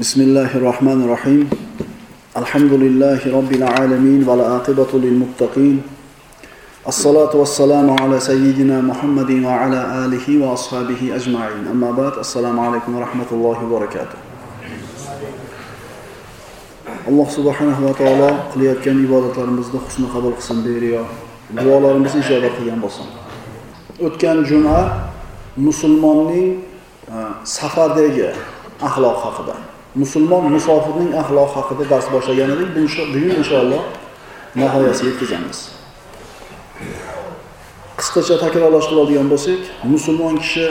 بسم الله الرحمن الرحيم الحمد لله رب العالمين والعاقبة للمتقين الصلاة والسلام على سيدنا محمد وعلى آله وأصحابه أجمعين أما بعد السلام عليكم ورحمة الله وبركاته الله سبحانه وتعالى قليت كان إبادت لرمز دخشنا قبل قسم بيريا دعوة لرمز إجابة قيام بصم أتكن جمعة مسلماني سفر ديجة أخلاق حقدان musulmon musofirning axloqi haqida dars boshlagan edik bugun inshaalloh nihoyasiga yetkazamiz. Qisqacha takrorlash qiladigan bo'lsak musulmon kishi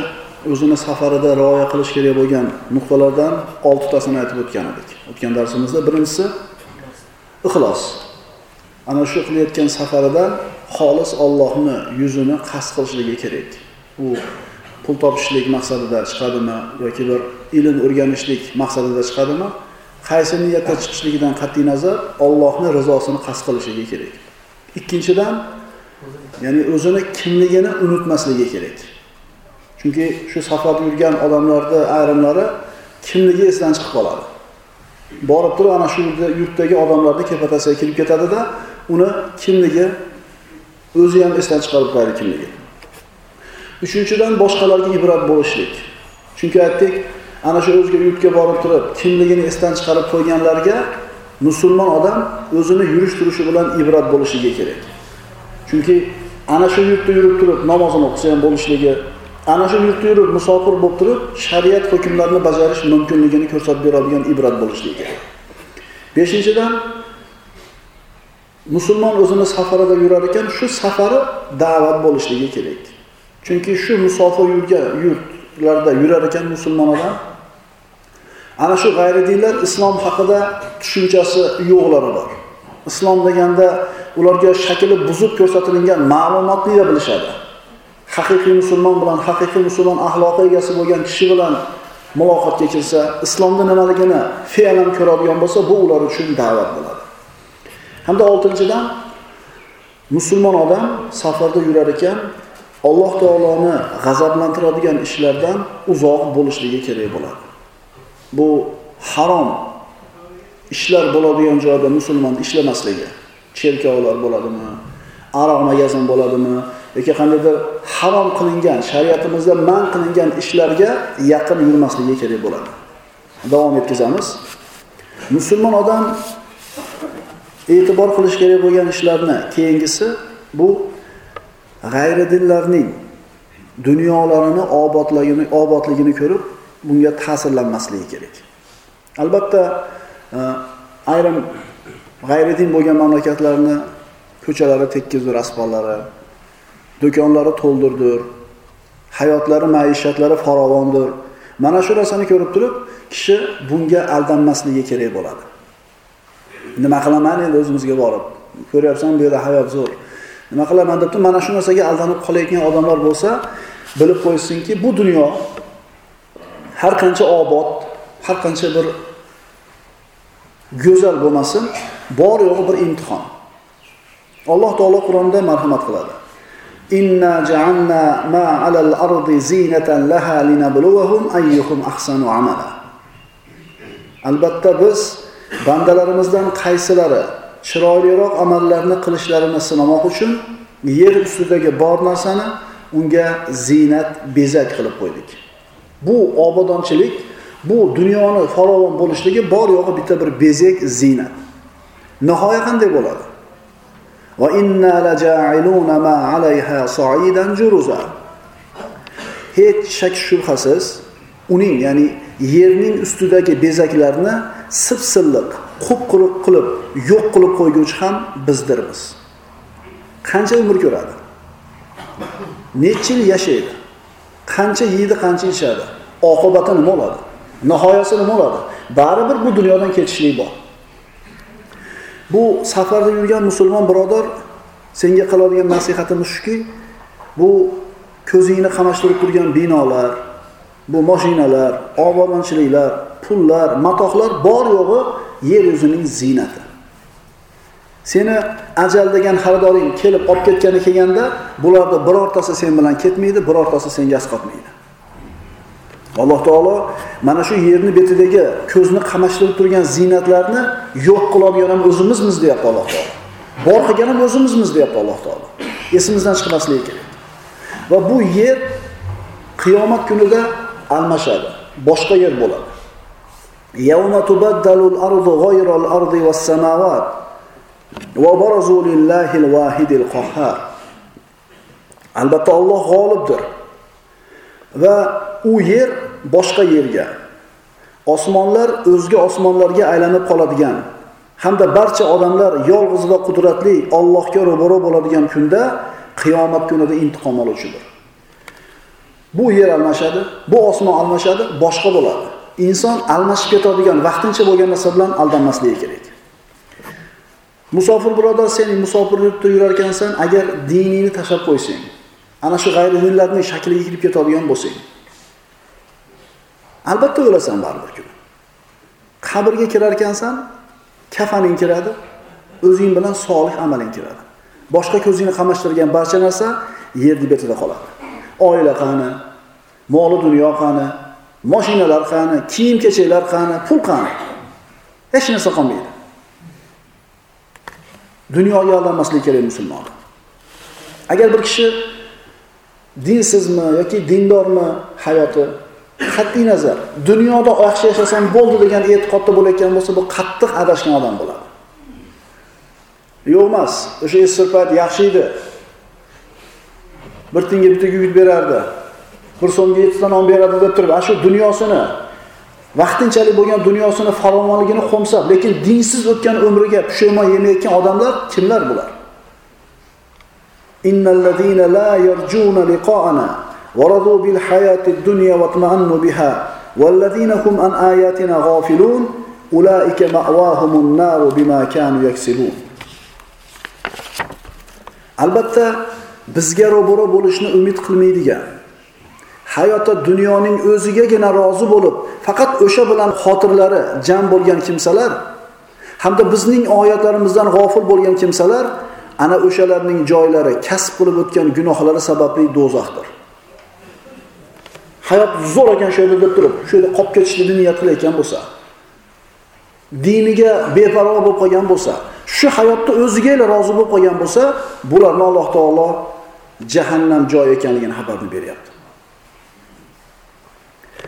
o'zini safarida rioya qilish kerak bo'lgan nuqtalardan oltitasini aytib o'tgan edik. O'tgan darsimizda birinchisi ixlos. Ana shu qilayotgan safaridan xolis Allohni yuzini qasd qilishligi kerak. U pul topishlik maqsadida chiqadimi yoki bir ilm o'rganishlik maqsadida chiqadimi? Qaysi niyatda chiqishligidan qat'iy nazar Allohni rizosini qasd qilishligi kerak. Ikkinchidan ya'ni o'zini kimligini unutmasligi kerak. Chunki shu safarda yurgan odamlarni ayrimlari kimligi esdan chiqib qoladi. Borib turib ana shu yurtdagi odamlarni kepatasiga kirib ketadida uni kimligi o'zi ham esdan chiqarib qo'yadi kimligi. Uchinchidan boshqalarga ibrat bo'lishlik. Chunki aytdik ana shu o'zga yurtga borib turib kimligini esdan chiqarib qo'yganlarga musulmon odam o'zini yurish turishi bilan ibrat bo'lishligi kerak. Chunki ana shu yurtda yurib turib namozini o'qisa ham bo'lishligi ana shu yurtda yurib musofir bo'lib turib shariat hukmlarini bajarish mumkinligini ko'rsatib beradigan ibrat bo'lishligi kerak. Beshinchidan musulmon o'zini safarida yurar ekan shu safari da'vat bo'lishligi kerak. Chunki shu musofir yurtlarda yurar ekan musulmon odam ana shu g'ayridinlar islom haqida tushunchasi yo'qlari bor. Islom deganda ularga shakli buzib ko'rsatilgan ma'lumotni bilishadi. Haqiqiy musulmon bilan haqiqiy musulmon axloqi egasi bo'lgan kishi bilan muloqotga kelsa islomda nimaligini fe'lan ko'radigan bo'lsa bu ular uchun da'vat bo'ladi. Hamda oltinchidan musulmon odam safarda yurar ekan alloh taoloni g'azablantiradigan ishlardan uzoq bo'lishligi kerak bo'ladi. Bu harom ishlar bo'ladigan joyda musulmon ishlamasligi cherkovlar bo'ladimi aroq magazin bo'ladimi yoki qandaydir harom qilingan shariatimizda man qilingan ishlarga yaqin yurmasligi kerak bo'ladi. Davom etkazamiz. Musulmon odam e'tibor qilish kerak bo'lgan ishlarni keyingisi bu g'ayridinlarning dunyolarini obodligini obodligini ko'rib bunga ta'sirlanmasligi kerak. Albatta e, ayrim g'ayridin bo'lgan mamlakatlarni ko'chalari tekkizdir asfaltlari do'konlari to'ldirdir hayotlari maishatlari farovondir. Mana shu narsani ko'rib turib kishi bunga aldanmasligi kerak bo'ladi. Nima qilaman endi o'zimizga borib? Ko'ryapsan bu yerda hayot zo'r. Nima qilaman deb mana shu narsaga aldanib qolayotgan odamlar bo'lsa bilib qo'ysinki bu dunyo har qancha obod har qancha bir go'zal bo'lmasin bor yo'g'i bir imtihon. Alloh taolo qur'onda marhamat qiladi. Inna ja'alna ma 'alal ardi zinatan laha linabluwahum ayyuhum ahsanu amala. Albatta biz bandalarimizdan qaysilari chiroyliroq amallarni qilishlarini sinamoq uchun yer ustidagi bor narsani unga ziynat bezak qilib qo'ydik. Bu obodonchilik bu dunyoni farovon bo'lishligi bor yo'g'i bitta bir bezak ziynat nihoya qanday bo'ladi? Va inna laja'iluna ma 'alayha sa'idan juruza. Hech shak shubhasiz uning ya'ni yerning ustidagi bezaklarni sipsilliq qup quruq qilib yo'q qilib qo'yguvchi ham bizdirmiz. Qancha umr ko'radi? Necha yil yashaydi? Qancha yeydi qancha ichadi? Oqibati nima bo'ladi? Nihoyasi nima bo'ladi? Baribir bu dunyodan ketishlik bor. Bu safarda yurgan musulmon birodar senga qiladigan nasihatimiz shuki bu ko'zingni qamashtirib turgan binolar bu mashinalar obodonchiliklar pullar matohlar bor yo'g'i yer yuzining ziynati seni ajal degan xaridoring kelib olib ketgani kelganda bularni birortasi sen bilan ketmaydi birortasi senga asqotmaydi Alloh taolo mana shu yerni betidagi ko'zni qamashtirib turgan ziynatlarni yo'q qiladigan ham o'zimizmiz deyapti Alloh taolo. Bor qilgan ham o'zimizmiz deyapti Alloh taolo. Esimizdan chiqmasligi kerak. Va bu yer qiyomat kunida almashadi. Boshqa yer bo'ladi. Yawma tubaddalul ardu ghayral ardi was samawat va barazu lillahil qahhar. Albatta Alloh g'olibdir. Va u yer boshqa yerga, osmonlar o'zga osmonlarga aylanib qoladigan hamda barcha odamlar yolg'iz va qudratli Allohga ro'baro bo'ladigan kunda qiyomat kunida intiqom oluvchidir. Bu yer almashadi, bu osmon almashadi, boshqa bo'ladi. Inson almashib ketadigan, vaqtincha bo'lgan narsa bilan aldanmasligi kerak. Musofir birodar, sen musofirlikda yurar ekansan, agar diningni tashlab qo'ysang, ana shu g'ayri dinlarning shakliga kirib ketadigan bo'lsang, albatta o'lasan baribir kuni Qabrga kirar ekansan, kafaning kiradi, o'zing bilan solih amaling kiradi. Boshqa ko'zingni qamashtirgan barcha narsa yer betida qoladi. Oila qani, moli dunyo qani, mashinalar qani, kiyim-kechaklar qani, pul qani. Hech narsa qolmaydi. Dunyoga aldanmaslik kerak musulmon. Agar bir kishi dinsizmi yoki dindormi hayoti qat'iy nazar dunyoda yaxshi yashasam bo'ldi degan e'tiqodda bo'layotgan bo'lsa bu qattiq adashgan odam bo'ladi yo'q emas o'sha esirpat yaxshi edi bir tiyinga bitta gugurt berardi bir so'mga yettita non beradi deb turib ana shu dunyosini vaqtinchalik bo'lgan dunyosini farovonligini qo'msab lekin dinsiz o'tgan umriga pushaymon yemayotgan odamlar kimlar bular innallazina la yarjuna liqa'ana ورضوا بالحياة الدنيا واطمأنوا بها والذين هم عن آياتنا غافلون أولئك مأواهم النار بما كانوا يكسبون albatta bizga ro'baro bo'lishni umid qilmaydigan hayotda dunyoning o'zigagina rozi bo'lib faqat o'sha bilan xotirlari jam bo'lgan kimsalar hamda bizning oyatlarimizdan g'ofil bo'lgan kimsalar ana o'shalarning joylari kasb qilib o'tgan gunohlari sababli do'zaxdir. Hayot zo'r ekan shu yerda deb turib shu yerda qolib ketishlikni niyat qilayotgan bo'lsa diniga beparvo bo'lib qolgan bo'lsa shu hayotda o'ziga rozi bo'lib qolgan bo'lsa bularni alloh taolo jahannam joyi ekanligini xabarni beryapti.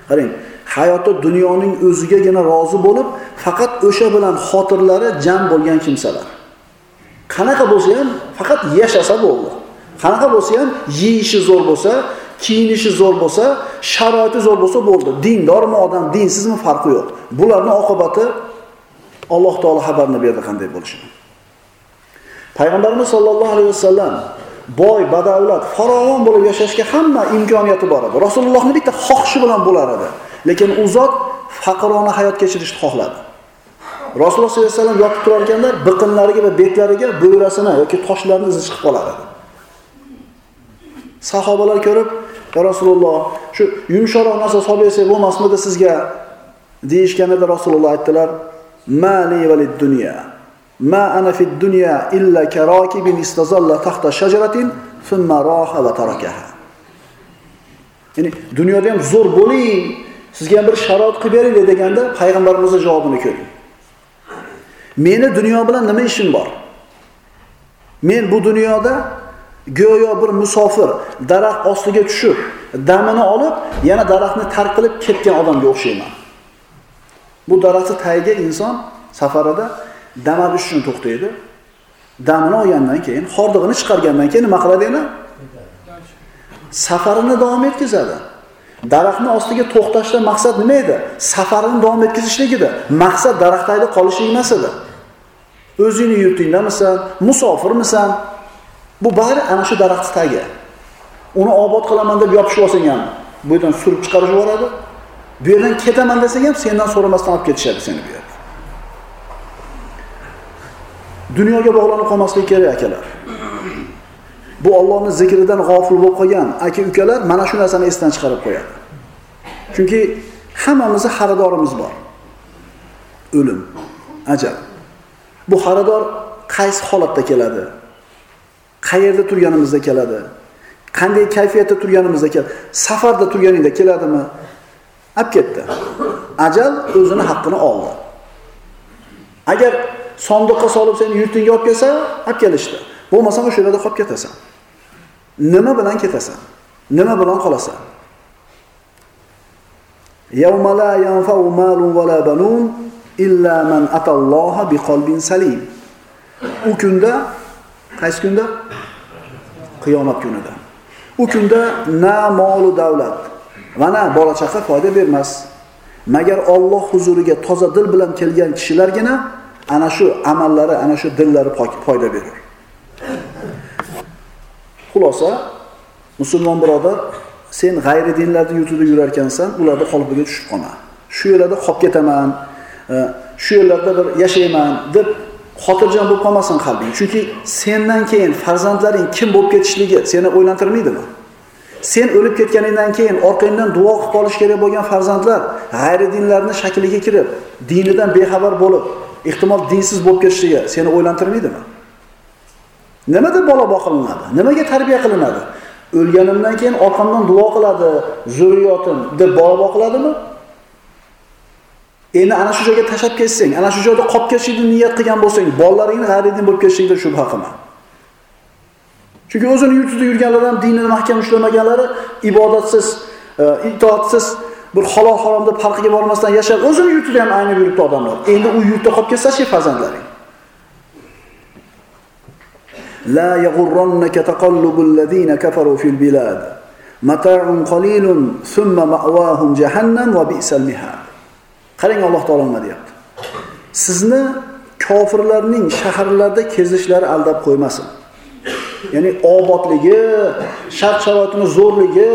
Qarang hayotda dunyoning o'zigagina rozi bo'lib faqat o'sha bilan xotirlari jam bo'lgan kimsalar qanaqa bo'lsa ham faqat yashasa bo'ldi qanaqa bo'lsa ham yeyishi zo'r bo'lsa kiyinishi zo'r bo'lsa, sharoiti zo'r bo'lsa bo'ldi. Dindormi odam, dinsizmi farqi yo'q. Bularning oqibati Alloh taolo xabarni berdi qanday bo'lishini. Payg'ambarimiz sollallohu alayhi vasallam boy, badavlat, farovon bo'lib yashashga hamma imkoniyati bor edi. Rasulullohning bitta xohishi bilan bo'lar edi. Lekin u zot faqirona hayot kechirishni xohladi. Rasululloh sollallohu alayhi vasallam yotib turar ekanlar, biqinlariga va betlariga bo'yrasini yoki toshlarni izi chiqib qolar edi. Sahobalar ko'rib, "Ya Rasululloh, shu yumshoqroq narsa solib bersak bo'lmasmidi sizga?" deyishganida Rasululloh aytdilar: "Mali valid dunyo." Ma ana fid dunya illa karakibin istazalla tahta shajaratin thumma raha va tarakaha." Ya'ni dunyoda ham zo'r bo'ling, sizga ham bir sharoit qilib beringlar deganda payg'ambarimizning javobini ko'ring. Meni dunyo bilan nima ishim bor? Men bu dunyoda go'yo bir musofir daraxt ostiga tushib damini olib yana daraxtni tark qilib ketgan odamga o'xshayman bu daraxtni tagiga inson safarida dam olish uchun to'xtaydi. Damini olgandan keyin hordig'ini chiqargandan keyin nima qiladi yana safarini davom etkazadi daraxtni ostiga to'xtashdan maqsad nima edi? Safarini davom etkazishlik edi. Maqsad daraxt tagida qolish emas edi. O'zingni yurtingdamisan musofirmisan? Bu bari ana shu daraxt tagi. Uni obod qilaman deb yopishib olsang ham. Bu yerdan surib chiqarib yuboradi. Bu yerdan ketaman desang ham sendan so'ramasdan olib ketishadi seni bu yerga. Dunyoga bog'lanib qolmaslik kerak akalar. Bu Allohning zikridan g'ofil bo'lib qolgan aka-ukalar mana shu narsani esdan chiqarib qo'yadi. Chunki hammamizning xaridorimiz bor. O'lim, ajal. Bu xaridor qaysi holatda keladi? qayerda turganimizda keladi qanday kayfiyatda turganimizda keladi safarda turganingda keladimi olib ketdi. Ajal o'zini haqqini oldi. Agar sondiqqa solib seni yurtingga olib kelsa, olib kelishdi. Bo'lmasa o'sha yerda qolib ketasan. Nima bilan ketasan? Nima bilan qolasan? Yawma la yanfa'u malun va la banun illa man atalloha biqalbin salim. U kunda qaysi kunda? Qiyomat kunida. U kunda na molu davlat va na bola chaqa foyda bermas. Magar Alloh huzuriga toza dil bilan kelgan kishilargina ana shu amallari, ana shu dillari foyda berur Xulosa, musulmon birodar, sen g'ayri dinlarni yurtida yurarkansan ularni ularda qolbiga tushib qolma. Shu yerlarda qolib ketaman, e, shu yerlarda bir yashayman deb xotirjam bo'lib qolmasin qalbing. Chunki sendan keyin farzandlaring kim bo'lib ketishligi seni o'ylantirmaydimi? Sen o'lib ketganingdan keyin orqangdan duo qilib qolish kerak bo'lgan farzandlar g'ayri dinlarning shakliga kirib, dinidan bexabar bo'lib, ehtimol dinsiz bo'lib ketishligi seni o'ylantirmaydimi? Nimada bola boqilinadi? Nimaga tarbiya qilinadi? O'lganimdan keyin orqamdan duo qiladi, zurriyotim deb bola boqiladimi? Endi ana shu joyga tashab ketsang, ana shu joyda qolib ketishni niyat qilgan bo'lsang, bolalaringni g'ayridin bo'lib ketishingda shubha qilma. Chunki o'zini yurtida yurganlar ham dinini mahkam ushlamaganlari ibodatsiz, e, itoatsiz bir halol haromda farqiga bormasdan yashab, o'zini yurtida ham ayni yuribdi odamlar. Endi u yurtda qolib ketsa-chi farzandlaring. La yaghurrannaka taqallubul ladina kafaru fil bilad. Mata'un qalilun thumma ma'wahum jahannam va bi'sal mihad. Qarang Alloh taolo nima deyapti. Sizni kofirlarning shaharlarda kezishlari aldab qo'ymasin. Ya'ni obodligi, shart-sharoitini zo'rligi,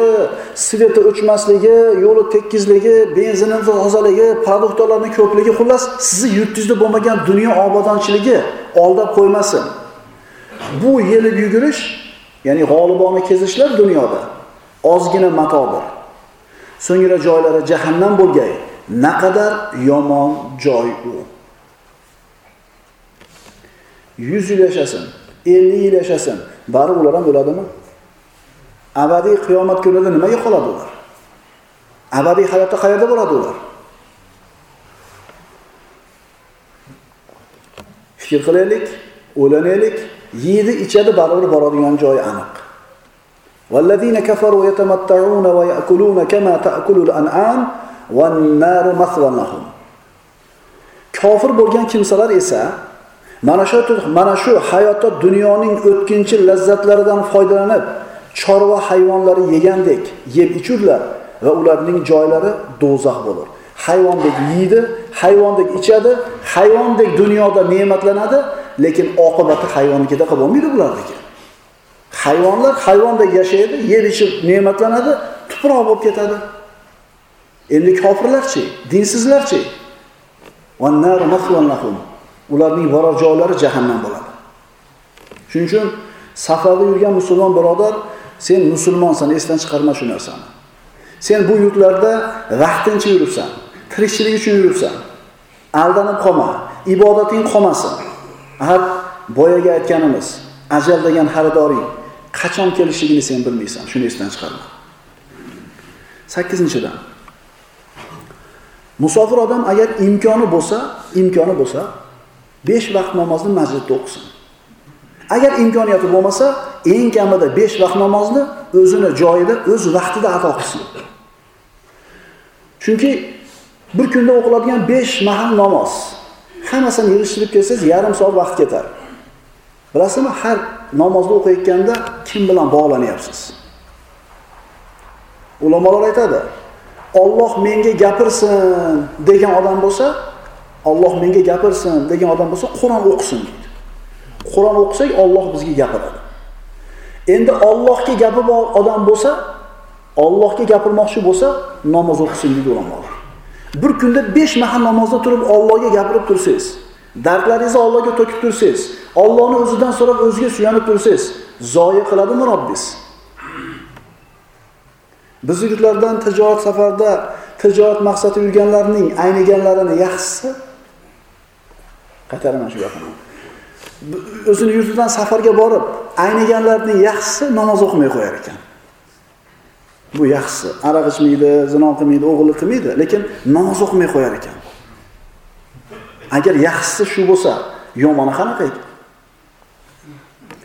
sveti o'chmasligi, yo'li tekizligi, benzini tozaligi, produktlarni ko'pligi, xullas, sizni yurtingizda bo'lmagan dunyo obodonchiligi aldab qo'ymasin. Bu yelib yugurish, ya'ni g'olibona kezishlar dunyoda ozgina matodir. So'ngra joylari jahannam bo'lgay. Naqadar yomon joy u. yuz yil yashasin, 50 yil yashasin, bari ular ham o'ladimi? Abadiy qiyomat kunida nimaga qoladi ular? Abadiy hayotda qayerda bo'ladi ular? Fikr qilaylik, o'ylanaylik, yeydi, ichadi, baribir boradigan joyi aniq. والذين كفروا يتمتعون ويأكلون كما تأكل الأنعام Kofir bo'lgan kimsalar esa mana shu mana shu hayotda dunyoning o'tkinchi lazzatlaridan foydalanib, chorva hayvonlari yegandek yeb ichurlar va ularning joylari do'zax bo'lur. Hayvondek yeydi, hayvondek ichadi, hayvondek dunyoda ne'matlanadi, lekin oqibati hayvonnikida qilib bo'lmaydi bularniki. Hayvonlar hayvondek yashaydi, yer ichib ne'matlanadi, tuproq bo'lib ketadi. Endi kofirlarchi, dinsizlarchi? Ularning borar joylari jahannam bo'ladi. Shuning uchun safarda yurgan musulmon birodar, sen musulmonsan, esdan chiqarma shu narsani. Sen bu yurtlarda vaqtincha yuribsan, tirikchilik uchun yuribsan. Aldanib qolma, ibodating qolmasin. Har boyaga aytganimiz, ajal degan xaridoring qachon kelishligini sen bilmaysan, shuni esdan chiqarma. 8-dan Musofir odam agar imkoni bo'lsa, imkoni bo'lsa, 5 vaqt namozni masjidda o'qisin. Agar imkoniyati bo'lmasa, eng kamida 5 vaqt namozni o'zini joyida, o'z vaqtida ado qilsin. Chunki bir kunda o'qiladigan 5 mahal namoz hammasini yig'ishtirib kelsangiz, yarim soat vaqt ketar. Bilasizmi, har namozni o'qiyotganda kim bilan bog'lanyapsiz? Ulamolar aytadi, Alloh menga gapirsin degan odam bo'lsa, Alloh menga gapirsin degan odam bo'lsa, Qur'on o'qisin deydi. Qur'on o'qisak Alloh bizga gapiradi. Endi Allohga gapi bor odam bo'lsa, Allohga gapirmoqchi bo'lsa, namoz o'qisin deydi ulamolar. Bir kunda 5 mahal namozda turib Allohga gapirib tursangiz, dardlaringizni Allohga to'kib tursangiz, Allohni o'zidan so'rab o'ziga suyanib tursangiz, zoya qiladimi Robbingiz? Biz yurtlardan tijorat safarda tijorat maqsadi yurganlarning ayniganlarini yaxshisi qaytaraman shu gapni. O'zini yurtidan safarga borib ayniganlarning yaxshisi namoz o'qimay qo'yar ekan. bu yaxshisi. Aroq ichmaydi zino qilmaydi o'g'irlik qilmaydi lekin namoz o'qimay qo'yar ekan. Agar yaxshisi shu bo'lsa yomoni qanaqa ekan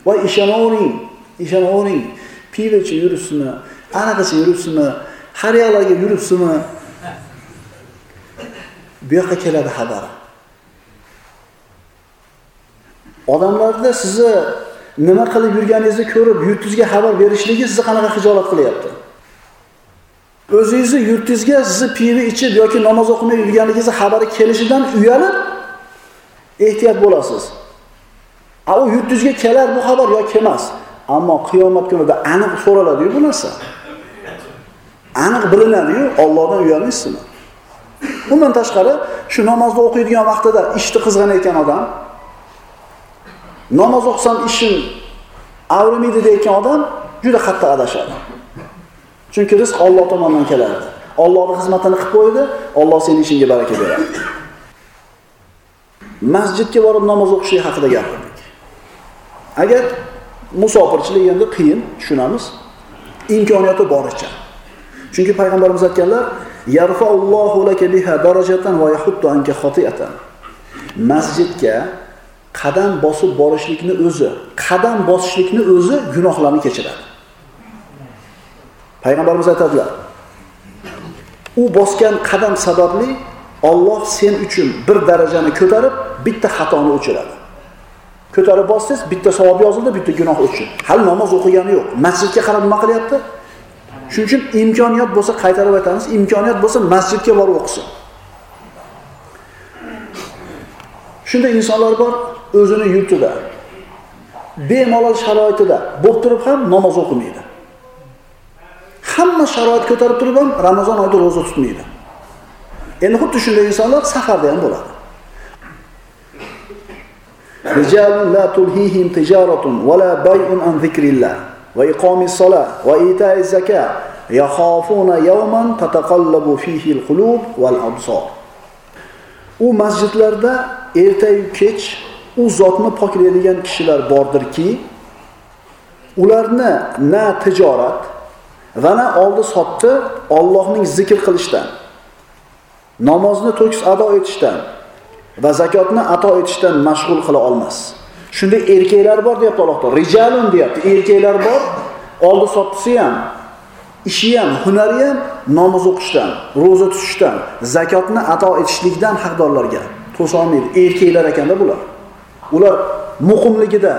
voy ishonavering ishonavering pivo ichib yuribsizmi aroq ichib yuribsizmi har yoqlarga yuribsizmi? Bu yoqqa keladi xabari odamlarda sizni nima qilib yurganingizni ko'rib yurtingizga xabar berishligi sizni qanaqa hijolat qilyapti? O'zingizni yurtingizga sizni pivi ichib yoki namoz o'qimay yurganligingizni xabari kelishidan uyalib ehtiyot bo'lasiz. A u yurtingizga kelar bu xabar yo kelmas ammo qiyomat kunida aniq so'raladiyu bu narsa. Aniq bilinadiyu ollohdan uyalmaysizmi? Bundan tashqari shu namozni o'qiydigan vaqtida ishni qizg'anayotgan odam namoz o'qisam ishim avrimaydi deyotgan odam juda qattiq adashadi. Chunki rizq Alloh tomonidan keladi Allohning xizmatini qilib qo'ydi Alloh sening ishingga baraka beradi. Masjidga borib namoz o'qishlik haqida gapirdik. Agar musofirchilik endi qiyin tushunamiz. Imkoniyati boricha. Chunki payg'ambarimiz aytganlar yarfa'ullohu laka biha darajatan va yahuddu anka masjidga qadam bosib borishlikni o'zi qadam bosishlikni o'zi gunohlarni kechiradi. Payg'ambarimiz aytadilar u bosgan qadam sababli Alloh sen uchun bir darajani ko'tarib bitta xatoni o'chiradi. Ko'tarib bossangiz bitta savob yozildi bitta gunoh o'chdi hali namoz o'qigani yo'q. Masjidga qarab nima qilyapti? Shuning uchun imkoniyat bo'lsa qaytarib aytamiz imkoniyat bo'lsa masjidga borib o'qisin. Shunday insonlar bor o'zini yurtida bemalol sharoitida bo'lib turib ham namoz o'qimaydi hamma sharoit ko'tarib turib ham ramazon oyida ro'za tutmaydi endi xuddi shunday insonlar safarda ham bo'ladi رجال لا تلهيهم تجارة ولا بيع عن ذكر الله وإقام الصلاة وإيتاء الزكاة يخافون يوما تتقلب فيه القلوب والأبصار u masjidlarda ertayu kech u zotni poklaydigan kishilar bordirki ularni na tijorat va na oldi sotdi Allohning zikr qilishdan namozni to'kis ado etishdan va zakotni ato etishdan mashg'ul qila olmas. Shunday erkaklar bor deyapti alloh taolo. Rijalun deyapti. Erkaklar bor oldi sotdisi ham ishi ham hunari ham namoz o'qishdan ro'za tutishdan zakotni ato etishlikdan haqdorlarga. To'solmaydi erkaklar ekanda bular. Ular muqimligida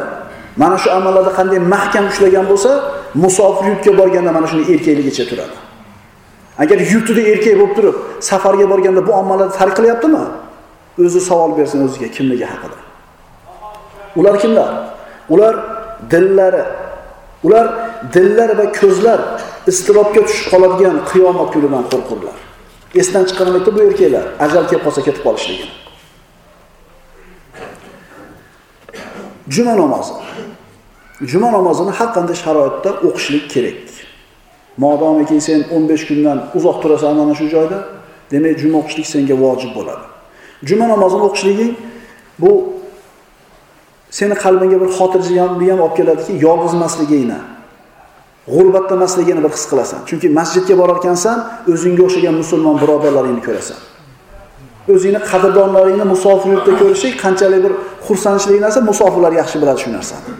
mana shu amallarda qanday mahkam ushlagan bo'lsa musofir yurtga borganda mana shuni erkakligicha turadi. Agar yurtida erkak bo'lib turib safarga borganda bu ommalarni tark qilyaptimi? O'zi savol bersin o'ziga kimligi haqida. Ular kimlar? Ular dillari. Ular dillar va ko'zlar istirobga tushib qoladigan qiyomat kunidan qo'rqurlar. Esdan chiqarmaydi bu erkaklar. Ajal kelib qolsa ketib qolishligini. Juma namozi. Juma namozini har qanday sharoitda o'qishlik kerak. Modomiki sen 15 kundan uzoq turasan mana shu joyda demak juma o'qishlik senga vojib bo'ladi. Juma namozini o'qishliging bu seni qalbingga bir xotirjamlik ham olib keladiki yolg'iz emasligingni g'urbatda emasligini bir his qilasan. Chunki masjidga borar ekansan o'zingga o'xshagan musulmon birodarlaringni ko'rasan. O'zingni qadrdonlaringni musofir yurtda ko'rishlik qanchalik bir xursandchilik narsa musofirlar yaxshi biladi shu narsani.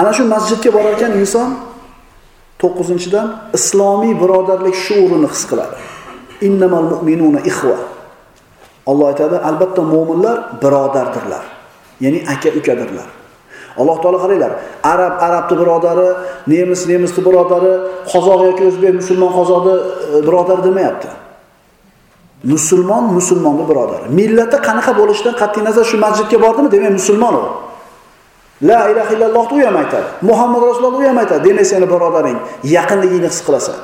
Ana shu masjidga borar ekan inson to'qqizinchidan islomiy birodarlik shuurini his qiladi. Innamal mu'minuna ixva Alloh aytadi albatta mu'minlar birodardirlar ya'ni aka ukadirlar. Alloh taolo qaranglar arab arabni birodari nemis nemisni birodari qozoq yoki o'zbek musulmon qozoqni e, birodar demayapti. Musulmon musulmonni birodari millati qanaqa bo'lishidan qat'iy nazar shu masjidga bordimi demak musulmon u. La ilaha illallohni u ham aytadi. Muhammad rasululloh u ham aytadi. Demak seni birodaring yaqinligingni his qilasan.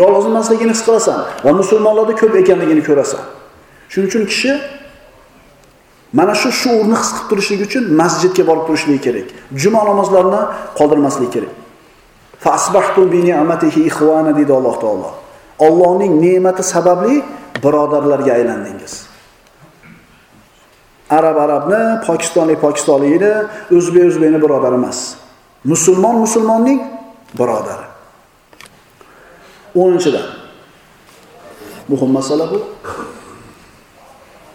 Yolg'iz emasligini his qilasan va musulmonlarda ko'p ekanligini ko'rasan. Shuning uchun kishi mana shu shuurni his qilib turishligi uchun masjidga borib turishligi kerak. Juma namozlarini qoldirmasligi kerak. Deydi alloh taolo. Ollohning ne'mati sababli birodarlarga aylandingiz arab arabni pokistonlik pokistonlikni o'zbek o'zbekni birodar emas Musulmon musulmonning birodari. 10-dan. Muhim masala bu.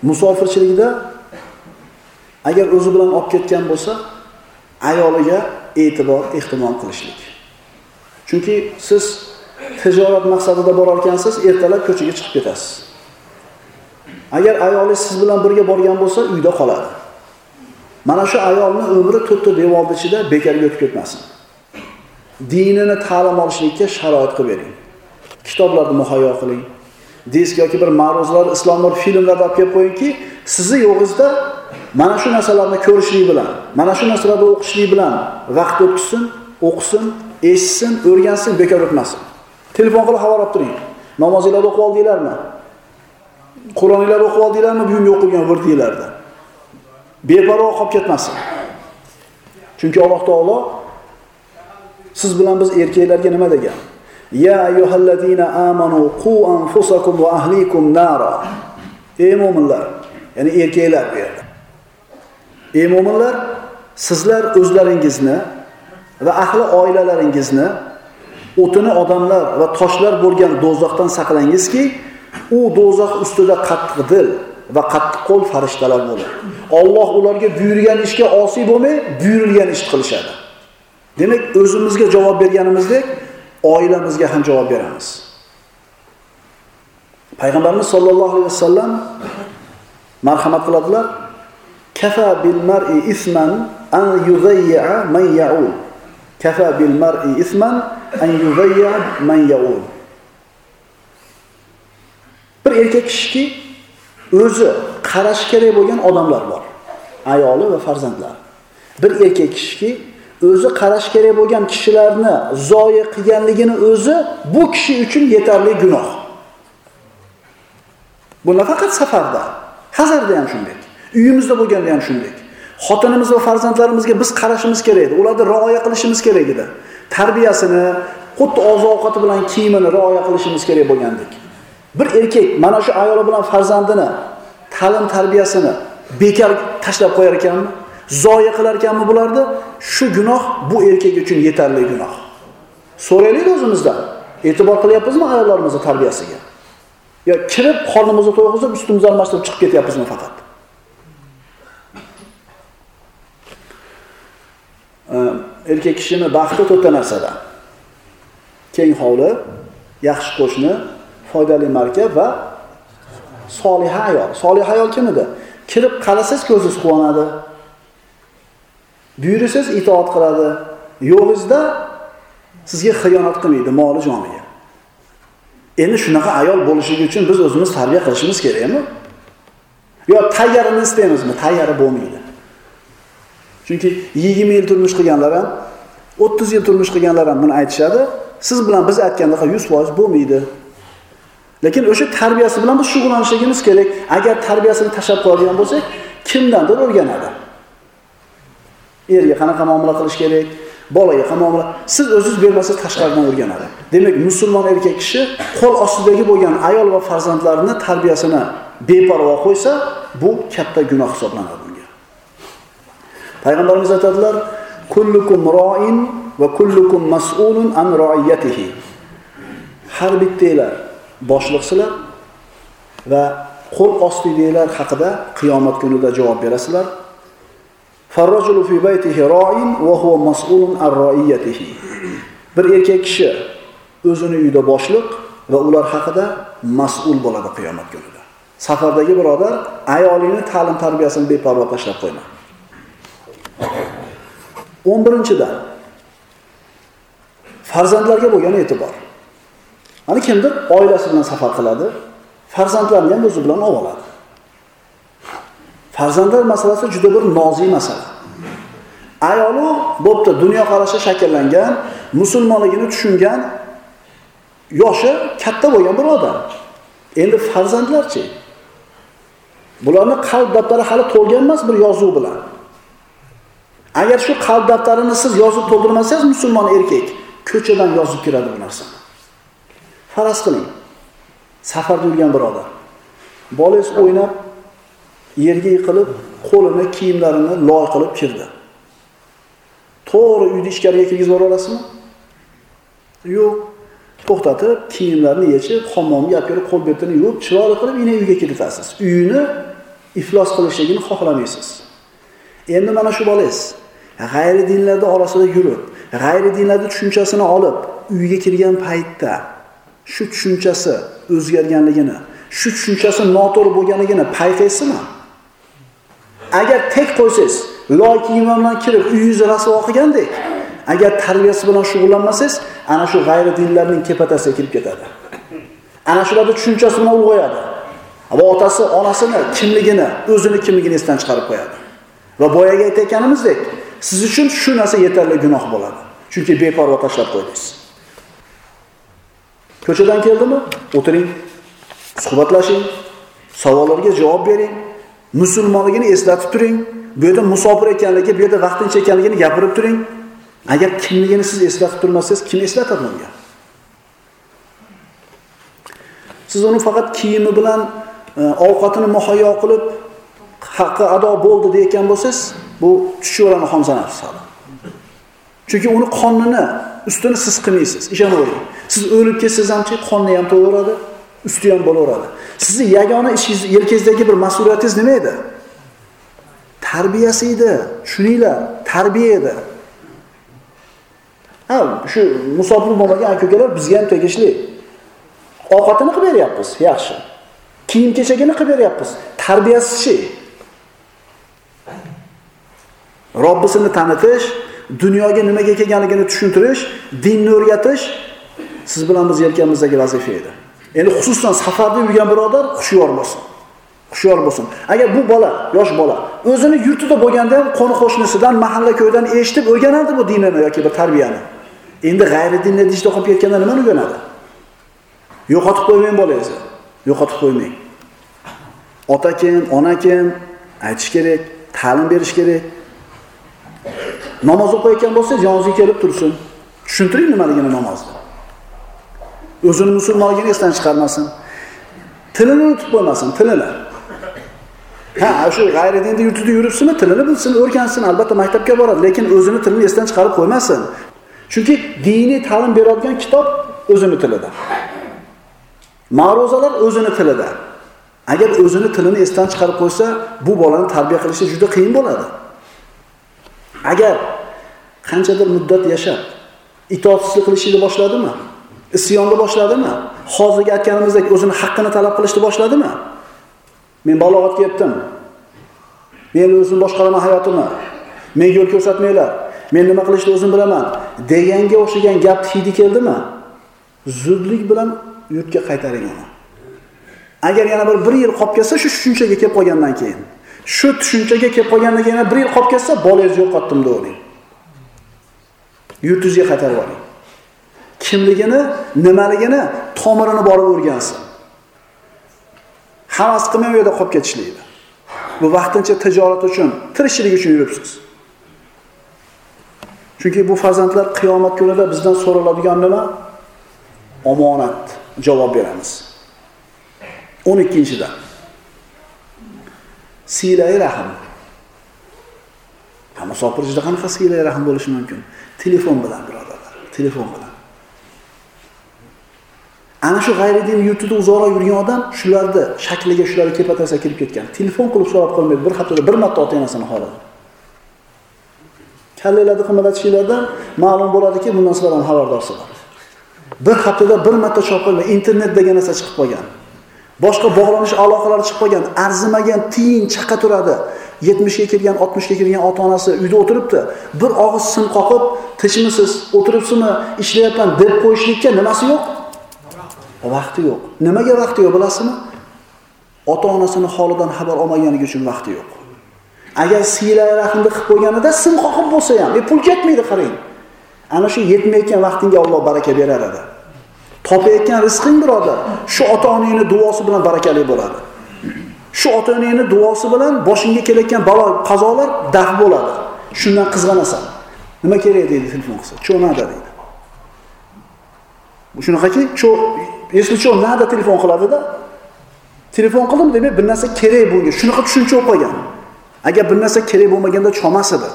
Musofirchilikda agar o'zi bilan olib ketgan bo'lsa, ayoliga e'tibor, ehtimol qilishlik. Chunki siz tijorat maqsadida borarkansiz, ertalab ko'chaga chiqib ketasiz. Agar ayolingiz siz bilan birga borgan bo'lsa, uyda qoladi. Mana shu ayolni umri to'rtta devorni ichida bekorga o'tib ketmasin. Dinini ta'lim olishlikka sharoit qilib bering. Kitoblarni muhayyo qiling. Disk yoki bir ma'ruzalar, islomlar filmlarni olib kelib qo'yingki, sizni yo'g'ingizda mana shu narsalarni ko'rishlik bilan, mana shu narsalarni o'qishlik bilan vaqt o'tkazsin, o'qisin, eshitsin, o'rgansin, bekor o'tmasin. Telefon qilib xabar olib turing. Namozinglarni o'qib oldinglarmi? Qur'oninglarni o'qib oldinglarmi bugungi o'qilgan virdinglarda? Beparvo qolib ketmasin. Chunki Alloh taolo siz bilan biz erkaklarga nima degan? Ya ayyuhallazina amanu qu anfusakum va ahlikum nara. Ey mu'minlar, ya'ni erkaklar bu yerda. Ey mu'minlar, sizlar o'zlaringizni va ahli oilalaringizni o'tini odamlar va toshlar bo'lgan do'zaxdan saqlangizki, u do'zax ustida qattiq dil va qattiq qo'l farishtalar bo'ladi. Alloh ularga buyurgan ishga osiy bo'lmay, buyurilgan ish qilishadi. Demak, o'zimizga javob berganimizdek, oilamizga ham javob beramiz. Payg'ambarimiz sollallohu alayhi vasallam marhamat qiladilar. Kafa bil mar'i isman an yuzayya man ya'ul. Kafa bil mar'i isman an yuzayya man ya'ul. Bir erkak kishiki o'zi qarash kerak bo'lgan odamlar bor. Ayoli va farzandlari. Bir erkak kishiki o'zi qarash kerak bo'lgan kishilarni zoya qilganligini o'zi bu kishi uchun yetarli gunoh. Bu nafaqat safarda, hazarda ham shunday. Uyimizda bo'lganda ham shunday. Xotinimiz va farzandlarimizga biz qarashimiz kerak edi. Ularni rioya qilishimiz kerak edi. Tarbiyasini, xuddi oziq-ovqati bilan kiyimini rioya qilishimiz kerak bo'lgandek. Bir erkak mana shu ayoli bilan farzandini, ta'lim tarbiyasini bekor tashlab qo'yar ekanmi? Zoya qilar ekanmi bularni? Shu gunoh bu erkak uchun yetarli gunoh. So'raylik o'zimizdan. E'tibor qilyapmizmi ayollarimizning tarbiyasiga? Yo kirib qornimizni to'yg'izib, ustimizni almashtirib chiqib ketyapmizmi faqat? Ehm, erkak kishini baxti to'rtta narsada. Keng hovli, yaxshi qo'shni, foydali markab va soliha ayol. Soliha ayol kim edi? Kirib qarasangiz ko'zingiz quvonadi. Buyursangiz itoat qiladi. Yo'g'ingizda sizga xiyonat qilmaydi moli joniga. Endi shunaqa ayol bo'lishligi uchun biz o'zimiz tarbiya qilishimiz kerakmi? Yo tayyorini istaymizmi? Tayyori bo'lmaydi. Chunki 20 yil turmush qilganlar ham, 30 yil turmush qilganlar ham buni aytishadi. Siz bilan biz aytgandaqa 100% bo'lmaydi. Lekin o'sha tarbiyasi bilan biz shug'ullanishimiz kerak. Agar tarbiyasini tashlab qo'yadigan bo'lsak, kimdandir o'rganadi. Erga qanaqa muomala qilish kerak, bolaga qanaqa muomala. Siz o'zingiz bermasangiz tashqaridan o'rganadi. Demak, musulmon erkak kishi qo'l ostidagi bo'lgan ayol va farzandlarini tarbiyasini beparvo qo'ysa, bu katta gunoh hisoblanadi unga. Payg'ambarimiz aytadilar: "Kullukum ro'in va kullukum mas'ulun an ro'iyatihi." Har bittanglar boshliqsizlar va qo'l ostidaglar haqida qiyomat kunida javob berasizlar. Farrajulu fi baytihi ra'in va huwa mas'ulun an. Bir erkak kishi o'zini uyida boshliq va ular haqida mas'ul bo'ladi qiyomat kunida. Safardagi birodar, ayolingni ta'lim tarbiyasini beparvo tashlab qo'yma. o'n birinchidan farzandlarga bo'lgan e'tibor. Mana kimdir oilasi bilan safar qiladi, farzandlarini ham o'zi bilan olib oladi. Farzandlar masalasi juda bir nozik masala. Ayoli bo'pti, dunyo qarashi shakllangan, musulmonligini tushungan, yoshi katta bo'lgan bir odam. Endi farzandlarchi? Bularni qalb daftari hali to'lgan emas bir yozuv bilan. Agar shu qalb daftarini siz yozib to'ldirmasangiz, musulmon erkak ko'chadan yozib kiradi bu narsani. Faraz qiling. Safarda yurgan birodar. Bolangiz o'ynab, yerga yiqilib, qo'lini, kiyimlarini loy qilib kirdi. to'g'ri uyni ichkariga kirgizib yuborasizmi yo'q to'xtatib kiyimlarini yechib hammomga olib kelib qo'l betini yuvib chiroyli qilib yana uyga kiritasiz uyini iflos qilishligini xohlamaysiz endi mana shu bolangiz g'ayri dinlarni orasida yurib g'ayri dinlarni tushunchasini olib uyga kirgan paytda shu tushunchasi o'zgarganligini shu tushunchasi noto'g'ri bo'lganligini payqaysizmi? Agar tek qo'ysangiz loy kiyimlar bilan kirib uyingizni rasvo qilgandek agar tarbiyasi bilan shug'ullanmasangiz ana shu g'ayri dinlarning kepatasiga kirib ketadi. Ana shularni tushunchasi bilan ulg'ayadi. Va otasi onasini kimligini o'zini kimligini esdan chiqarib qo'yadi. Va boyagi aytayotganimizdek siz uchun shu narsa yetarli gunoh bo'ladi. Chunki beparvo tashlab qo'ydingiz. Ko'chadan keldimi? O'tiring suhbatlashing savollarga javob bering musulmonligini eslatib turing bu yerda musofir ekanligi bu yerda vaqtincha ekanligini gapirib turing. Agar kimligini siz eslatib turmasangiz kim eslatadi unga? Siz uni faqat kiyimi bilan e, ovqatini muhayyo qilib haqqi ado bo'ldi deyotgan bo'lsangiz bu tushaveradi xom sanasiz chunki uni qonini ustini siz qilmaysiz. Ishonavering. Siz o'lib ketsangiz hamchi qonni ham to'laveradi usti ham bo'laveradi. Sizni yagona ishingiz yelkangizdagi bir mas'uliyatingiz nima edi? Tarbiyasi edi tushuninglar tarbiya edi. Ha shu musofir bo'lmagan aka ukalar bizga ham tegishli. Ovqatini qilib beryapmiz yaxshi. Kiyim kechagini qilib beryapmiz. Tarbiyasichi robbisini tanitish dunyoga nimaga kelganligini tushuntirish dinni o'rgatish siz bilan biz yelkamizdagi vazifa edi. Endi xususan safarda yurgan birodar hushyor bo'lsin. Hushyor bo'lsin. Agar bu bola yosh bola o'zini yurtida bo'lganda ham qo'ni qo'shnisidan mahalla ko'ydan eshitib o'rganadi bu dinini yoki bir tarbiyani. Endi g'ayri dinni idishda qolib ketganda nimani o'rganadi? Yo'qotib qo'ymang bolangizni yo'qotib qo'ymang. Ota kim ona kim aytish kerak ta'lim berish kerak. Namoz o'qiyotgan bo'lsangiz yoningizga kelib tursin. Tushuntiring nimaligini namozni o'zini musulmonligini esdan chiqarmasin. Tilini unutib qo'ymasin tilini. Ha shu g'ayri dinda yurtida yuribsizmi tilini bilsin o'rgansin albatta maktabga boradi lekin o'zini tilini esdan chiqarib qo'ymasin. Chunki diniy ta'lim beradigan kitob o'zini tilida. Ma'ruzalar o'zini tilida. Agar o'zini tilini esdan chiqarib qo'ysa bu bolani tarbiya qilishi juda qiyin bo'ladi. Agar qanchadir muddat yashab itoatsizlik qilishni boshladimi? Isyonni boshladimi? Hozirgi aytganimizdek o'zini haqqini talab qilishni boshladimi? Men balog'atga yetdim men o'zim boshqaraman hayotimni menga yo'l ko'rsatmanglar men nima qilishni o'zim bilaman deganga o'xshagan gapni hidi keldimi? Zudlik bilan yurtga qaytaring uni. Agar yana bir bir yil qolib kelsa shu tushunchaga kelib qolgandan keyin. Shu tushunchaga kelib qolgandan keyin yana bir yil qolib kelsa bolangizni yo'qotdim deb o'ylang. Yurtingizga qaytarib yuboring kimligini nimaligini tomirini borib o'rgansin. Havas qilmay u yerda qolib ketishlikni bu vaqtincha tijorat uchun tirishchilik uchun yuribsiz. Chunki bu farzandlar qiyomat kunida bizdan so'raladigan nima? Omonat javob beramiz. O'n ikkinchidan. Siylai rahm. Ha juda qanaqa siylai rahm bo'lishi mumkin? Telefon bilan birodarlar telefon bilan. Ana shu g'ayridin yurtida uzoqroq yurgan odam shularni shakliga shularni kepatasiga kirib ketgan. Telefon qilib so'rab qolmaydi bir haftada bir marta ota onasini xohladi kallanglarni qimirlatishinglardan ma'lum bo'ladiki bundan sizlar ham xabardorsizlar bir haftada bir marta chop internet degan narsa chiqib qolgan. Boshqa bog'lanish aloqalari chiqib qolgan arzimagan tiyin chaqa turadi. Yetmishga kirgan oltmishga kirgan ota onasi uyda o'tiribdi bir og'iz sim qoqib tinchmisiz? O'tiribsizmi? Ishlayapman? deb qo'yishlikka nimasi yo'q? Vaqti yo'q. Nimaga vaqti yo'q bilasizmi? Ota onasini holidan xabar olmaganligi uchun vaqti yo'q. Agar siyla rahmni qilib qo'yganida sim qoqib bo'lsa ham e pul ketmaydi qarang. Ana shu yetmayotgan vaqtingga Alloh baraka berar edi. Topayotgan rizqing birodar shu ota onangni duosi bilan barakali bo'ladi. Shu ota onangni duosi bilan boshingga kelayotgan balo qazolar daf bo'ladi. Shundan qizg'anasan. Nima kerak deydi telefon qilsa? Cho'nada deydi. Shunaqaki если что nada telefon qiladida telefon qildim demak bir narsa kerak bunga shunaqa tushuncha bo'lib qolgan agar bir narsa kerak bo'lmaganda cho'mas edi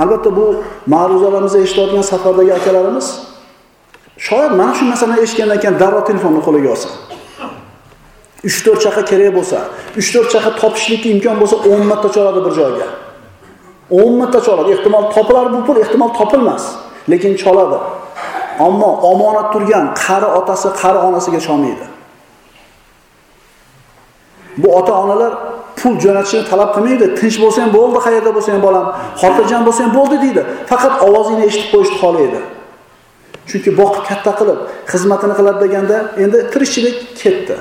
Albatta bu ma'ruzalarimizni eshitayotgan safardagi akalarimiz shoyat mana shu masalani eshitgandan keyin darrov telefonni qo'liga olsa. 3-4 chaqa kerak bo'lsa, 3-4 chaqa topishlikka imkon bo'lsa 10 marta choladi bir joyga. 10 marta choladi. Ehtimol topilar bu pul, ehtimol topilmas, lekin choladi. Ammo omonat turgan qari otasi, qari onasiga cholmaydi. Bu ota-onalar pul jo'natishni talab qilmaydi. Tinch bo'lsang bo'ldi, qayerda bo'lsang bolam, xotirjam bo'lsang bo'ldi deydi. Faqat ovozingni eshitib qo'yishni xohlaydi. Chunki boqib katta qilib xizmatini qiladi deganda endi tirikchilik ketdi.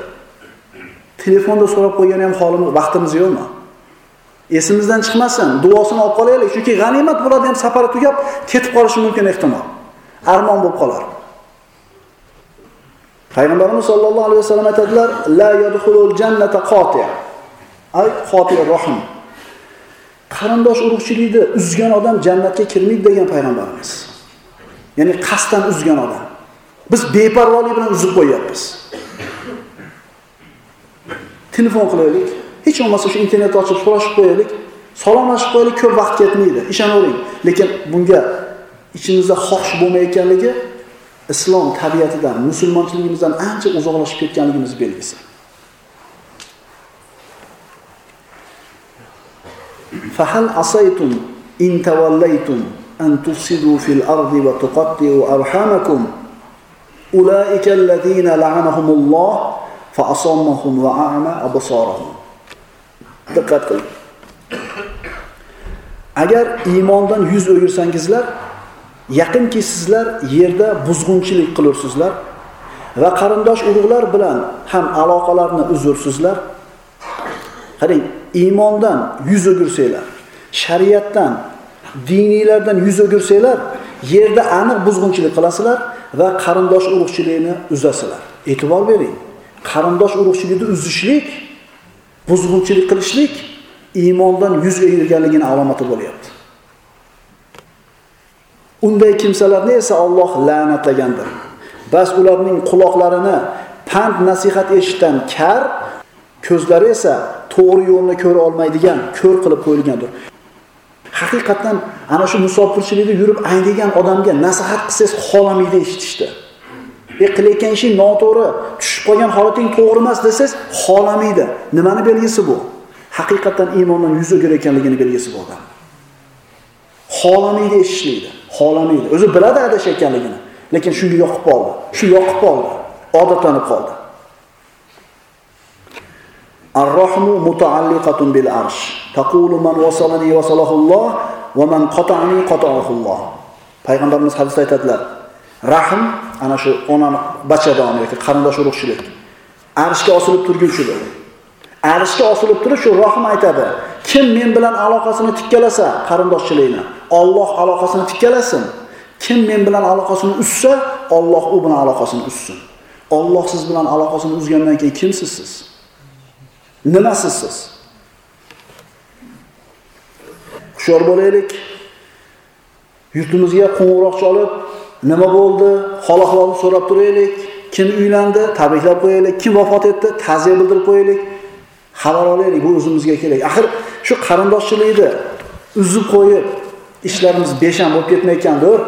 Telefonda so'rab qo'ygan ham holimiz, vaqtimiz yo'qmi? Esimizdan chiqmasin, duosini olib qolaylik, chunki g'animat bo'ladi ham safari tugab ketib qolishi mumkin ehtimol. Armon bo'lib qolar. Payg'ambarimiz sollallohu alayhi vasallam aytadilar: "La yadkhulul jannata qati'." Ay qotil rohim Qarindosh urug'chilikni uzgan odam jannatga kirmaydi degan payg'ambarimiz. Ya'ni qasddan uzgan odam. Biz beparvolik bilan uzib qo'yyapmiz Telefon qilaylik, hech bo'lmasa shu internetni ochib so'rashib qo'yaylik, salomlashib qo'yaylik, ko'p vaqt ketmaydi, ishonavering. Lekin bunga ichimizda xohish bo'lmayotganligi islom tabiatidan, musulmonchiligimizdan ancha uzoqlashib ketganligimiz belgisi. Fahal asaytum in tawallaytum fil ardi wa tuqatti'u arhamakum ulaika alladhina la'anahumulloh fa asammahum wa a'ma absarahum. Diqqat qiling. Agar iymondan yuz o'girsangizlar, yaqinki sizlar yerda buzg'unchilik qilursizlar va qarindosh urug'lar bilan ham aloqalarni uzursizlar qarang iymondan yuz o'girsanglar, shariatdan, diniylardan yuz o'girsanglar, yerda aniq buzg'unchilik qilasizlar va qarindosh urug'chilikni uzasizlar. E'tibor bering. Qarindosh urug'chilikni uzishlik, buzg'unchilik qilishlik iymondan yuz o'girganligini alomati bo'lyapti. Unday kimsalarni esa Alloh la'natlagandir. Bas ularning quloqlarini pand nasihat eshitdan kar, ko'zlari esa to'g'ri yo'lni ko'ra olmaydigan ko'r qilib qo'yilgandir. Haqiqatan ana shu musofirchilikda yurib aynigan odamga nasihat qilsangiz xolamaydi eshitishdi. E qilayotgan ishing noto'g'ri tushib qolgan holating to'g'ri emas desangiz xolamaydi. nimani belgisi bu? Haqiqatdan iymondan yuz ekanligini belgisi bu odam. Xolamaydi eshitishlikni xohlamaydi o'zi biladi adashayotganligini lekin shunga yoqib qoldi shu yoqib qoldi odatlanib qoldi Ar-rahmu mutaalliqatun bil arsh. Taqulu man wasalani wasalahulloh va man qata'ani qata'ahulloh. Payg'ambarimiz hadisda aytadilar. Rahm ana shu ona bachadon yoki qarindosh urug'chilik. Arshga osilib turguvchidir. Arshga osilib turib shu rahm aytadi. Kim men bilan aloqasini tikkalasa, qarindoshchilikni, Alloh aloqasini tikkalasin. Kim men bilan aloqasini uzsa, Alloh u bilan aloqasini uzsin. Alloh siz bilan aloqasini uzgandan keyin kimsiz siz? Nimasiz siz? Hushyor bo'laylik. Yurtimizga qo'ng'iroq chalib, nima bo'ldi? Hol ahvolni so'rab turaylik. Kim uylandi? Tabriklab qo'yaylik. Kim vafot etdi? Ta'ziya bildirib qo'yaylik. Xabar olaylik, bu o'zimizga kerak. Axir shu qarindoshchilikni uzib qo'yib, ishlarimiz besham bo'lib ketmayotgandir.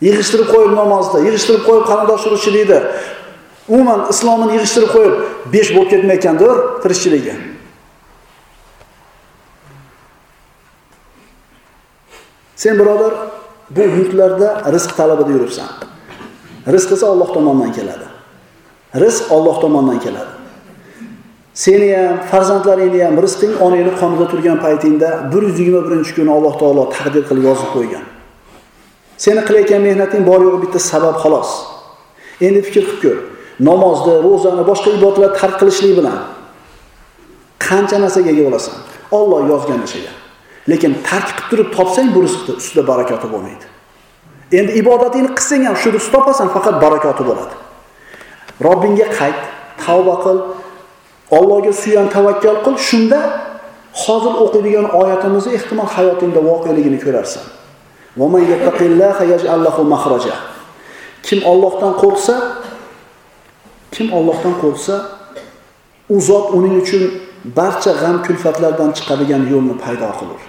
Yig'ishtirib qo'yib namozda, yig'ishtirib qo'yib qarindoshchilikni umuman islomini yig'ishtirib qo'yib besh bo'lib ketmayotgandir tirikchiligi sen birodar bu yurtlarda rizq talabida yuribsan. Rizq esa Alloh tomonidan keladi. Rizq Alloh tomonidan keladi. Seni ham farzandlaringni ham rizqing onangni qonida turgan paytingda 121 kuni Alloh taolo taqdir qilib yozib qo'ygan seni qilayotgan mehnating bor yo'g'i bitta sabab xolos endi fikr qilib ko'r namozni, ro'zani, boshqa ibodatlarni tark qilishlik bilan qancha narsaga ega bo'lasan? Alloh yozgan narsaga. Lekin tark qilib turib topsang, bu rizqni ustida barakoti bo'lmaydi. Endi ibodatingni qilsang ham shu rizq topasan, faqat barakoti bo'ladi. Robbingga qayt, tavba qil, Allohga suyan tavakkal qil, shunda hozir o'qiydigan oyatimizni ehtimol hayotingda voqeligini ko'rarsan. Va man yattaqillaha yaj'al lahu makhraja. Kim Allohdan qo'rqsa, Kim Allohdan qo'rqsa, u zot uning uchun barcha g'am kulfatlardan chiqadigan yo'lni paydo qilur.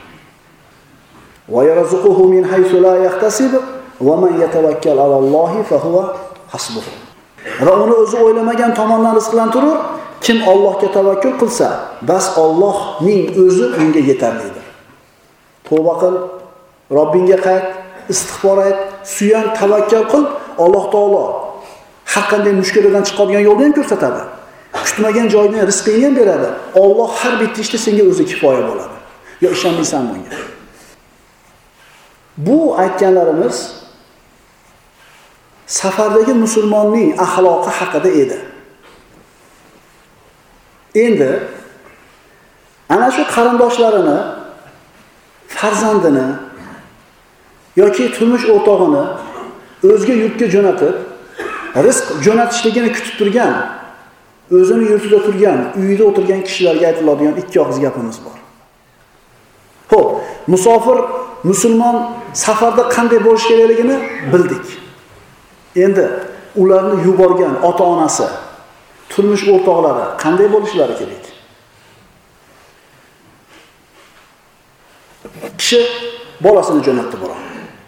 Va yarzuquhu min haythu la yahtasib va man yatawakkal alallohi fa huwa hasbuh. Va uni o'zi o'ylamagan tomondan rizqlantirur. Kim Allohga tavakkul qilsa, bas Allohning o'zi unga yetarlidir. Tavba qil, Robbingga qayt, istig'for ayt, suyan, tavakkal qil, Alloh taolo har qanday mushkuladan chiqadigan yo'lni ham ko'rsatadi. Kutmagan joydan rizqingni ham beradi. Alloh har bitta ishda senga o'zi kifoya bo'ladi. Yo ishonmaysan bunga. Bu aytganlarimiz safardagi musulmonning axloqi haqida edi. Endi ana shu qarindoshlarini, farzandini yoki turmush o'rtog'ini o'zga yurtga jo'natib, rizq jo'natishligini kutib turgan, o'zini yurtida turgan, uyida o'tirgan kishilarga aytiladigan ikki og'iz gapimiz bor. Xo'p, musofir musulmon safarda qanday bo'lish kerakligini bildik. Endi ularni yuborgan ota-onasi, turmush o'rtoqlari qanday bo'lishlari kerak? Kishi bolasini jo'natdi biroq.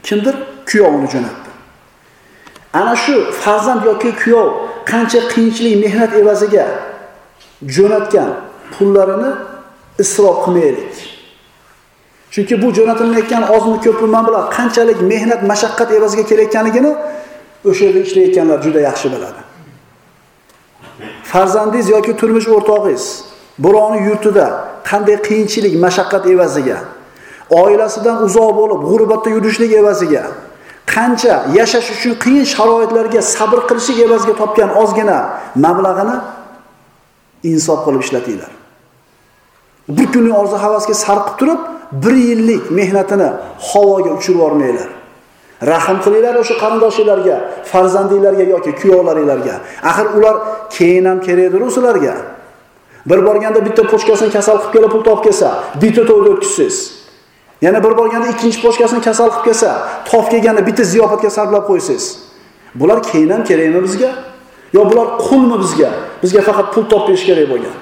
Kimdir kuyovini jo'natdi. Ana shu farzand yoki kuyov qancha qiyinchilik, mehnat evaziga jo'natgan pullarini isrof qilmaylik. Chunki bu jo'natilayotgan ozmi ko'pmi mablag' qanchalik mehnat, mashaqqat evaziga kelayotganligini o'sha yerda ishlayotganlar juda yaxshi biladi. Farzandingiz yoki turmush o'rtog'ingiz birovni yurtida qanday qiyinchilik, mashaqqat evaziga, oilasidan uzoq bo'lib, g'urbatda yurishlik evaziga qancha yashash uchun qiyin sharoitlarga sabr qilishlik evaziga topgan ozgina mablag'ini insof qilib ishlatinglar. Bir kunlik orzu havasga sarqib turib, bir yillik mehnatini havoga uchirib yubormanglar. Rahim qilinglar o'sha qarindoshlarga, farzandinglarga yoki kuyovlaringlarga. Axir ular keyin ham kerakdir sizlarga. Bir borganda bitta pochkasini kasal qilib kelib pul topib kelsa, bitta to'yda o'tkizsiz. Yana bir borganda ikkinchi pochkasini kasal qilib kelsa, tof kelganda bitta ziyofatga sarflab qo'ysiz. Bular keyin ham kerakmi bizga? Yo bular qulmi bizga? Bizga faqat pul topish kerak bo'lgan.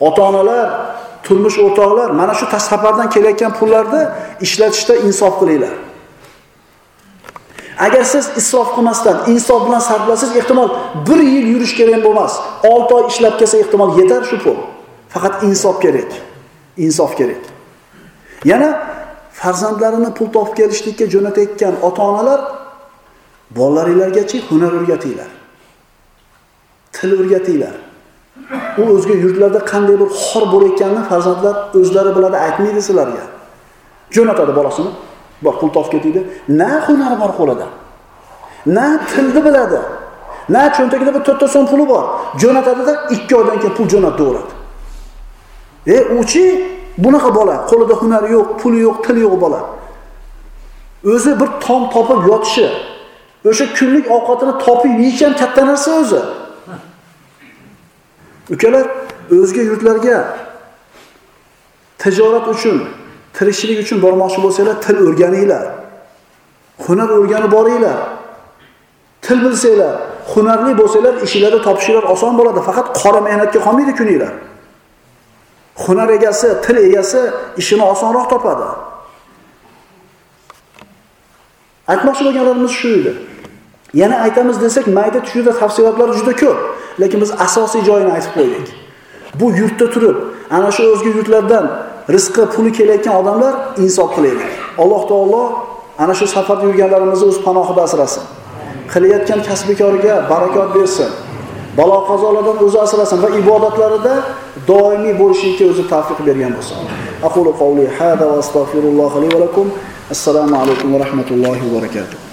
Ota-onalar, turmush o'rtoqlar mana shu safardan kelayotgan pullarni ishlatishda insof qilinglar. Agar siz isrof qilmasdan, insof bilan sarflasangiz, ehtimol 1 yil yurish kerak bo'lmas. 6 oy ishlab kelsa ehtimol yetar shu pul. Faqat insof kerak. Insof kerak. Yana farzandlarini pul topib kelishlikka jo'natayotgan ota-onalar bolalaringlargacha hunar o'rgatinglar. Til o'rgatinglar. U o'zga yurtlarda qanday bir xor bo'layotganini farzandlar o'zlari biladi aytmaydi sizlarga. Jo'natadi bolasini. Bor pul topib ketdi. Na hunari bor qo'lida. Na tilni biladi. Na cho'ntagida bir to'rtta so'm puli bor. Jo'natadida ikki oydan keyin pul jo'natdi e uchi bunaqa bola. Qo'lida hunari yo'q puli yo'q tili yo'q bola. O'zi bir tom topib yotishi o'sha kunlik ovqatini topib yeyish ham katta narsa o'zi. Ukalar, o'zga yurtlarga tijorat uchun, tirikchilik uchun bormoqchi bo'lsanglar, til o'rganinglar. Hunar o'rganib boringlar. Til bilsanglar, hunarli bo'lsanglar, ishinglarni topishinglar oson bo'ladi. Faqat qora mehnatga qolmaydi kuninglar. Hunar egasi, til egasi ishini osonroq topadi. Aytmoqchi bo'lganlarimiz shu edi. Yana aytamiz desak, mayda tushida tafsilotlar juda ko'p. lekin biz asosiy joyini aytib qo'ydik. Bu yurtda turib, ana shu o'zga yurtlardan rizqi puli kelayotgan odamlar insof qilaylik. Alloh taolo ana shu safarda yurganlarimizni o'z panohida asrasin. Qilayotgan kasbikoriga barakot bersin. Balo qazolardan o'zi asrasin va ibodatlarida doimiy bo'lishlikka o'zi tavfiq bergan bo'lsin. Aqulu qawli hada va astagfirulloh li va lakum. Assalomu alaykum va rahmatullohi va barakatuh.